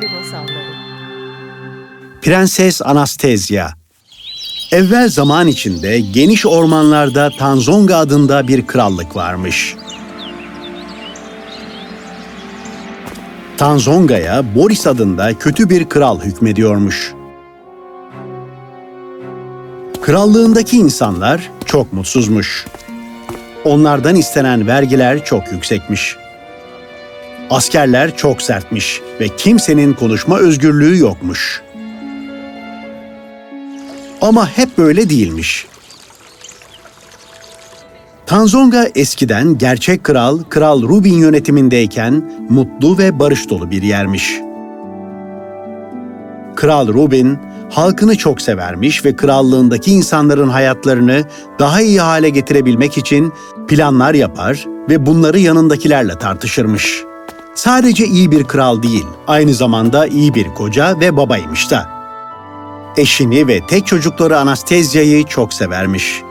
Peri Masalları Prenses Anastezya Evvel zaman içinde geniş ormanlarda Tanzonga adında bir krallık varmış. Tanzonga'ya Boris adında kötü bir kral hükmediyormuş. Krallığındaki insanlar çok mutsuzmuş. Onlardan istenen vergiler çok yüksekmiş. Askerler çok sertmiş ve kimsenin konuşma özgürlüğü yokmuş. Ama hep böyle değilmiş. Tanzonga eskiden gerçek kral, Kral Rubin yönetimindeyken mutlu ve barış dolu bir yermiş. Kral Rubin, halkını çok severmiş ve krallığındaki insanların hayatlarını daha iyi hale getirebilmek için planlar yapar ve bunları yanındakilerle tartışırmış. Sadece iyi bir kral değil, aynı zamanda iyi bir koca ve babaymış da. Eşini ve tek çocukları Anastasya'yı çok severmiş.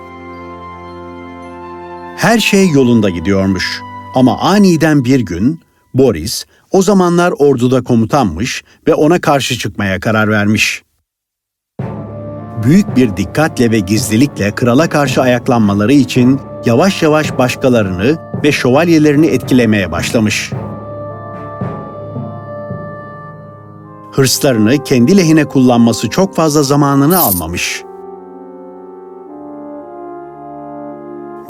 Her şey yolunda gidiyormuş. Ama aniden bir gün Boris o zamanlar orduda komutanmış ve ona karşı çıkmaya karar vermiş. Büyük bir dikkatle ve gizlilikle krala karşı ayaklanmaları için yavaş yavaş başkalarını ve şövalyelerini etkilemeye başlamış. Hırslarını kendi lehine kullanması çok fazla zamanını almamış.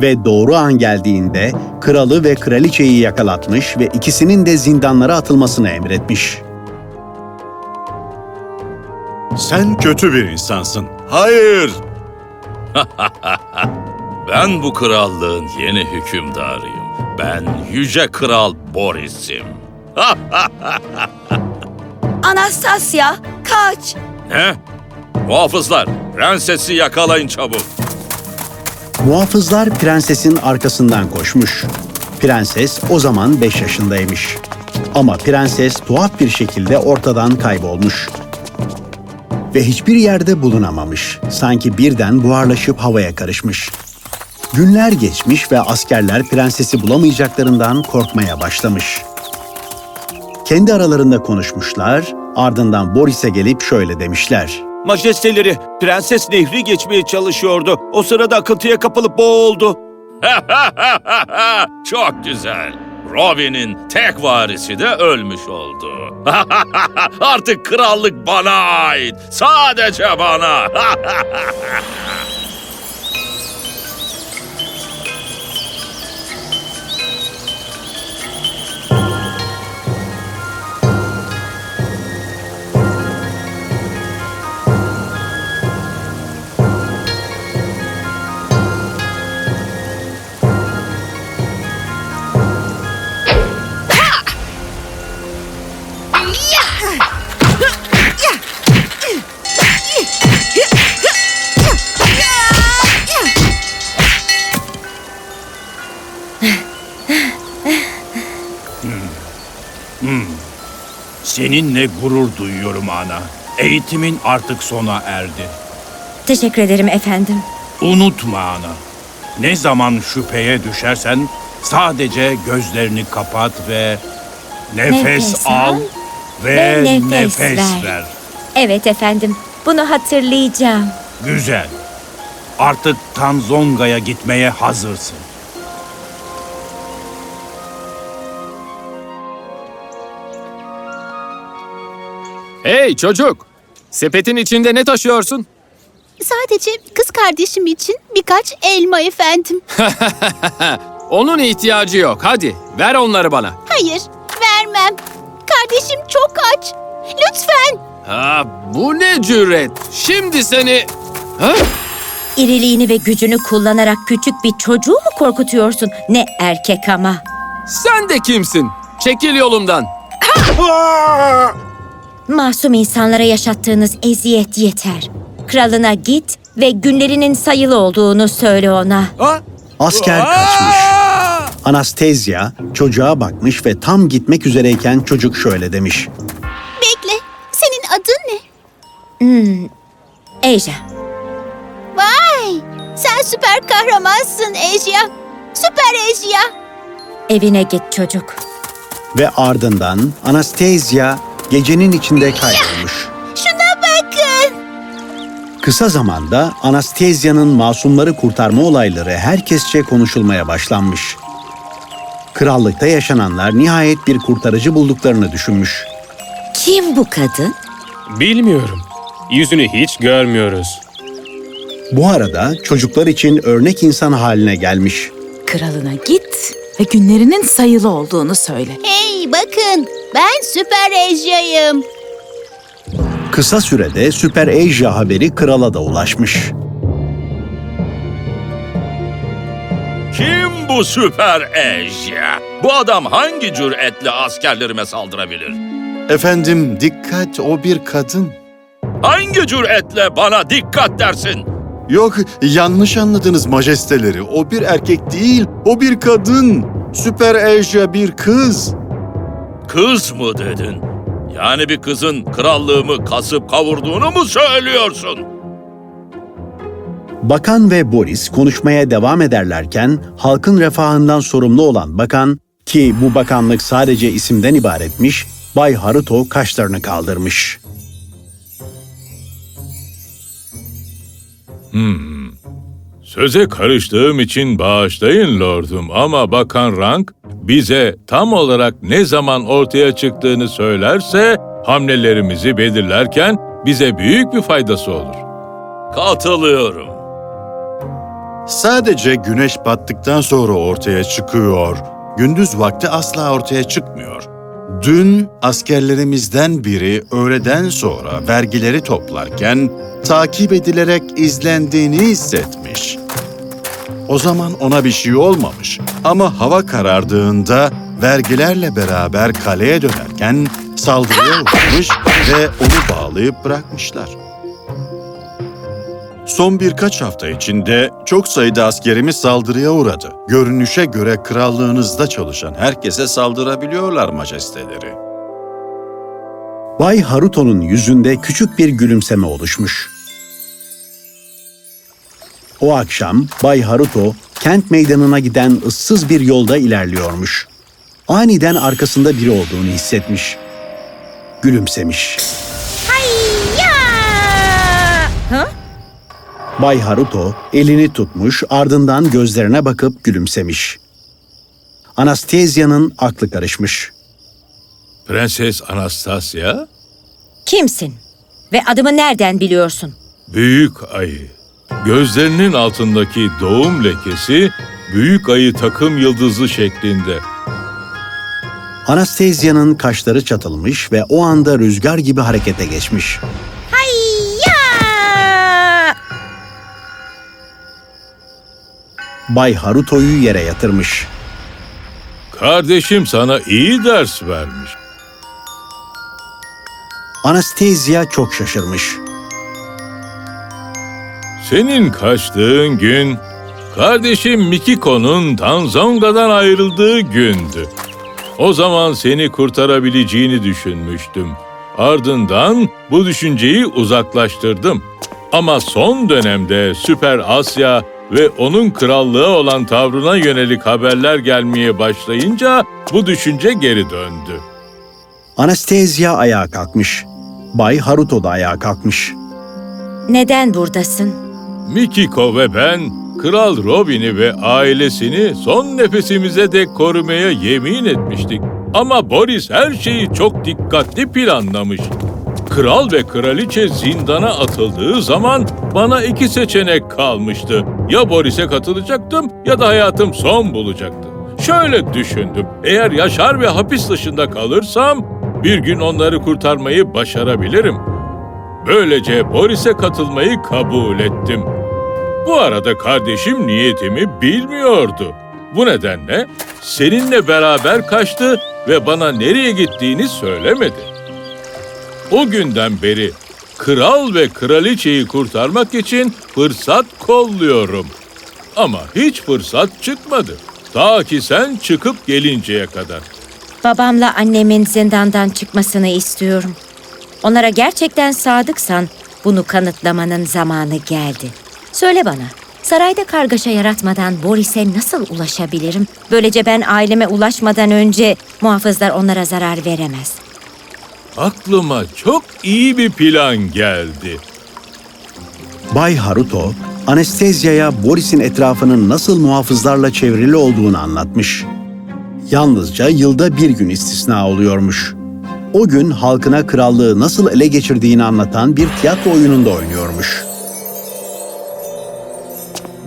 Ve doğru an geldiğinde kralı ve kraliçeyi yakalatmış ve ikisinin de zindanlara atılmasını emretmiş. Sen kötü bir insansın. Hayır! ben bu krallığın yeni hükümdarıyım. Ben Yüce Kral Boris'im. Anastasya, kaç! Ne? Muhafızlar, prensesi yakalayın çabuk. Muhafızlar prensesin arkasından koşmuş. Prenses o zaman 5 yaşındaymış. Ama prenses tuhaf bir şekilde ortadan kaybolmuş. Ve hiçbir yerde bulunamamış. Sanki birden buharlaşıp havaya karışmış. Günler geçmiş ve askerler prensesi bulamayacaklarından korkmaya başlamış. Kendi aralarında konuşmuşlar, ardından Boris'e gelip şöyle demişler. Majesteleri, prenses nehri geçmeye çalışıyordu. O sırada akıntıya kapılıp boğuldu. Çok güzel. Robin'in tek varisi de ölmüş oldu. Artık krallık bana ait. Sadece bana. Seninle gurur duyuyorum ana. Eğitimin artık sona erdi. Teşekkür ederim efendim. Unutma ana. Ne zaman şüpheye düşersen sadece gözlerini kapat ve nefes, Nefes al al ve, ve nefes nefes, ver. ver. Evet efendim, bunu hatırlayacağım. Güzel. Artık Tanzonga'ya gitmeye hazırsın. Hey çocuk! Sepetin içinde ne taşıyorsun? Sadece kız kardeşim için birkaç elma efendim. Onun ihtiyacı yok. Hadi ver onları bana. Hayır, vermem. Kardeşim çok aç. Lütfen. Ha, bu ne cüret? Şimdi seni... Ha? İriliğini ve gücünü kullanarak küçük bir çocuğu mu korkutuyorsun? Ne erkek ama. Sen de kimsin? Çekil yolumdan. Masum insanlara yaşattığınız eziyet yeter. Kralına git ve günlerinin sayılı olduğunu söyle ona. Asker kaçmış. Anastezya çocuğa bakmış ve tam gitmek üzereyken çocuk şöyle demiş. Bekle. Senin adın ne? Eja, Vay! Sen süper kahramansın Ejya. Süper Ejya. evine git çocuk. Ve ardından Anastezya gecenin içinde kaybolmuş. Şuna bakın. Kısa zamanda Anastasya'nın masumları kurtarma olayları herkesçe konuşulmaya başlanmış. Krallıkta yaşananlar nihayet bir kurtarıcı bulduklarını düşünmüş. Kim bu kadın? Bilmiyorum. Yüzünü hiç görmüyoruz. Bu arada çocuklar için örnek insan haline gelmiş. Kralına git ve günlerinin sayılı olduğunu söyle. Hey bakın ben süper ejyayım. Kısa sürede Süper Asia haberi krala da ulaşmış. Kim bu süper eşya? Bu adam hangi cüretle askerlerime saldırabilir? Efendim dikkat o bir kadın. Hangi cüretle bana dikkat dersin? Yok yanlış anladınız majesteleri. O bir erkek değil, o bir kadın. Süper Asia bir kız. Kız mı dedin? Yani bir kızın krallığımı kasıp kavurduğunu mu söylüyorsun? Bakan ve Boris konuşmaya devam ederlerken halkın refahından sorumlu olan bakan ki bu bakanlık sadece isimden ibaretmiş, Bay Haruto kaşlarını kaldırmış. Söze karıştığım için bağışlayın lordum ama Bakan Rank bize tam olarak ne zaman ortaya çıktığını söylerse hamlelerimizi belirlerken bize büyük bir faydası olur. Katılıyorum. Sadece güneş battıktan sonra ortaya çıkıyor. Gündüz vakti asla ortaya çıkmıyor. Dün askerlerimizden biri öğleden sonra vergileri toplarken takip edilerek izlendiğini hissetmiş. O zaman ona bir şey olmamış ama hava karardığında vergilerle beraber kaleye dönerken saldırıya uğramış ve onu bağlayıp bırakmışlar. Son birkaç hafta içinde çok sayıda askerimiz saldırıya uğradı. Görünüşe göre krallığınızda çalışan herkese saldırabiliyorlar majesteleri. Bay Haruto'nun yüzünde küçük bir gülümseme oluşmuş. O akşam Bay Haruto kent meydanına giden ıssız bir yolda ilerliyormuş. Aniden arkasında biri olduğunu hissetmiş. Gülümsemiş. Bay Haruto elini tutmuş ardından gözlerine bakıp gülümsemiş. Anastasya'nın aklı karışmış. Prenses Anastasia, Kimsin? Ve adımı nereden biliyorsun? büyük ayı. Gözlerinin altındaki doğum lekesi büyük ayı takım yıldızı şeklinde. Anastasya'nın kaşları çatılmış ve o anda rüzgar gibi harekete geçmiş. Bay Haruto'yu yere yatırmış. Kardeşim sana iyi ders vermiş. Anastasia çok şaşırmış. Senin kaçtığın gün, kardeşim Mikiko'nun Tanzonga'dan ayrıldığı gündü. O zaman seni kurtarabileceğini düşünmüştüm. Ardından bu düşünceyi uzaklaştırdım. Ama son dönemde Süper Asya ve onun krallığı olan tavrına yönelik haberler gelmeye başlayınca bu düşünce geri döndü. Anastasia ayağa kalkmış. Bay Haruto da ayağa kalkmış. Neden buradasın? Mikiko ve ben Kral Robin'i ve ailesini son nefesimize dek korumaya yemin etmiştik. Ama Boris her şeyi çok dikkatli planlamış. Kral ve kraliçe zindana atıldığı zaman bana iki seçenek kalmıştı. Ya Boris'e katılacaktım ya da hayatım son bulacaktı. Şöyle düşündüm. Eğer yaşar ve hapis dışında kalırsam bir gün onları kurtarmayı başarabilirim. Böylece Boris'e katılmayı kabul ettim. Bu arada kardeşim niyetimi bilmiyordu. Bu nedenle seninle beraber kaçtı ve bana nereye gittiğini söylemedi. O günden beri kral ve kraliçeyi kurtarmak için fırsat kolluyorum. Ama hiç fırsat çıkmadı. Ta ki sen çıkıp gelinceye kadar. Babamla annemin zindandan çıkmasını istiyorum. Onlara gerçekten sadıksan bunu kanıtlamanın zamanı geldi. Söyle bana, sarayda kargaşa yaratmadan Boris'e nasıl ulaşabilirim? Böylece ben aileme ulaşmadan önce muhafızlar onlara zarar veremez. Aklıma çok iyi bir plan geldi. Bay Haruto, Anestezya'ya Boris'in etrafının nasıl muhafızlarla çevrili olduğunu anlatmış. Yalnızca yılda bir gün istisna oluyormuş. O gün halkına krallığı nasıl ele geçirdiğini anlatan bir tiyatro oyununda oynuyormuş.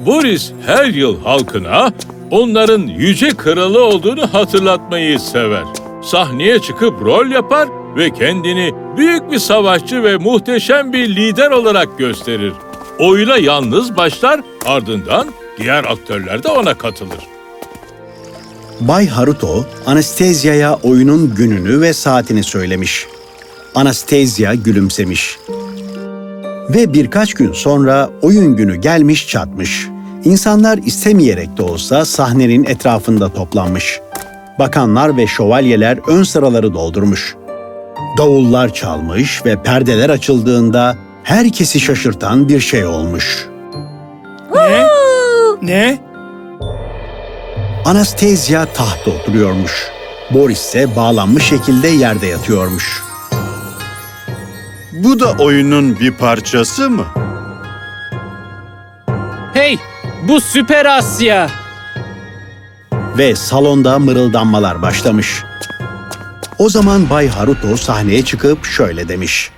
Boris her yıl halkına onların yüce kralı olduğunu hatırlatmayı sever. Sahneye çıkıp rol yapar ve kendini büyük bir savaşçı ve muhteşem bir lider olarak gösterir. Oyuna yalnız başlar, ardından diğer aktörler de ona katılır. Bay Haruto, Anestezya'ya oyunun gününü ve saatini söylemiş. Anastezya gülümsemiş. Ve birkaç gün sonra oyun günü gelmiş çatmış. İnsanlar istemeyerek de olsa sahnenin etrafında toplanmış. Bakanlar ve şövalyeler ön sıraları doldurmuş. Davullar çalmış ve perdeler açıldığında herkesi şaşırtan bir şey olmuş. Ne? Anastezya tahtta oturuyormuş. Boris ise bağlanmış şekilde yerde yatıyormuş. Bu da oyunun bir parçası mı? Hey, bu Süper Asya. Ve salonda mırıldanmalar başlamış. O zaman Bay Haruto sahneye çıkıp şöyle demiş.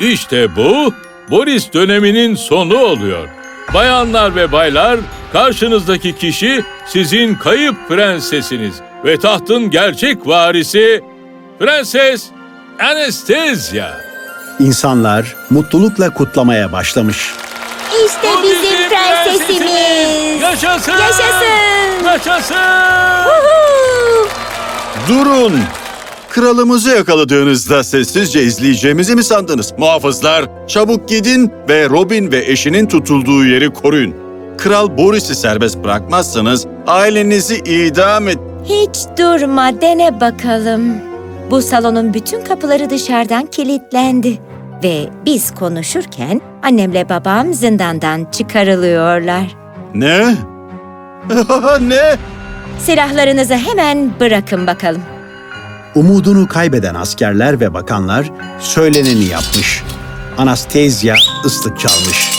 İşte bu Boris döneminin sonu oluyor. Bayanlar ve baylar, karşınızdaki kişi sizin kayıp prensesiniz ve tahtın gerçek varisi Prenses Anastasia. İnsanlar mutlulukla kutlamaya başlamış. İşte bizim prensesimiz. Yaşasın! Yaşasın. Yaşasın! Huhu! Durun! Kralımızı yakaladığınızda sessizce izleyeceğimizi mi sandınız? Muhafızlar, çabuk gidin ve Robin ve eşinin tutulduğu yeri koruyun. Kral Boris'i serbest bırakmazsanız ailenizi idam et... Hiç durma, dene bakalım. Bu salonun bütün kapıları dışarıdan kilitlendi. Ve biz konuşurken annemle babam zindandan çıkarılıyorlar. Ne? ne? Silahlarınızı hemen bırakın bakalım. Umudunu kaybeden askerler ve bakanlar söyleneni yapmış. Anastezya ıslık çalmış.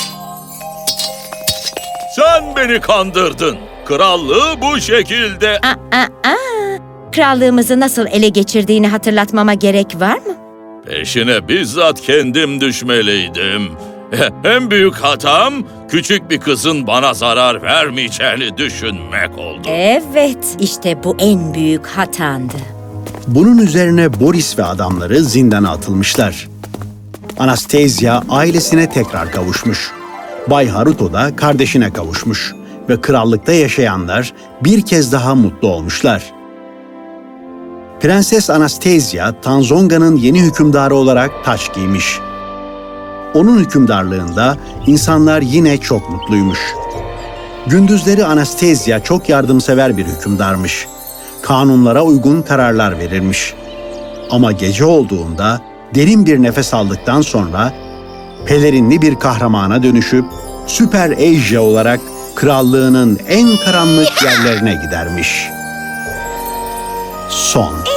Sen beni kandırdın. Krallığı bu şekilde... Aa, aa, aa. Krallığımızı nasıl ele geçirdiğini hatırlatmama gerek var mı? Peşine bizzat kendim düşmeliydim. En büyük hatam küçük bir kızın bana zarar vermeyeceğini düşünmek oldu. Evet, işte bu en büyük hatandı. Bunun üzerine Boris ve adamları zindana atılmışlar. Anastezya ailesine tekrar kavuşmuş. Bay Haruto da kardeşine kavuşmuş ve krallıkta yaşayanlar bir kez daha mutlu olmuşlar. Prenses Anastezya, Tanzonga'nın yeni hükümdarı olarak taç giymiş. Onun hükümdarlığında insanlar yine çok mutluymuş. Gündüzleri Anastezya çok yardımsever bir hükümdarmış. Kanunlara uygun kararlar verirmiş. Ama gece olduğunda derin bir nefes aldıktan sonra pelerinli bir kahramana dönüşüp Süper Asia olarak krallığının en karanlık yerlerine gidermiş. Son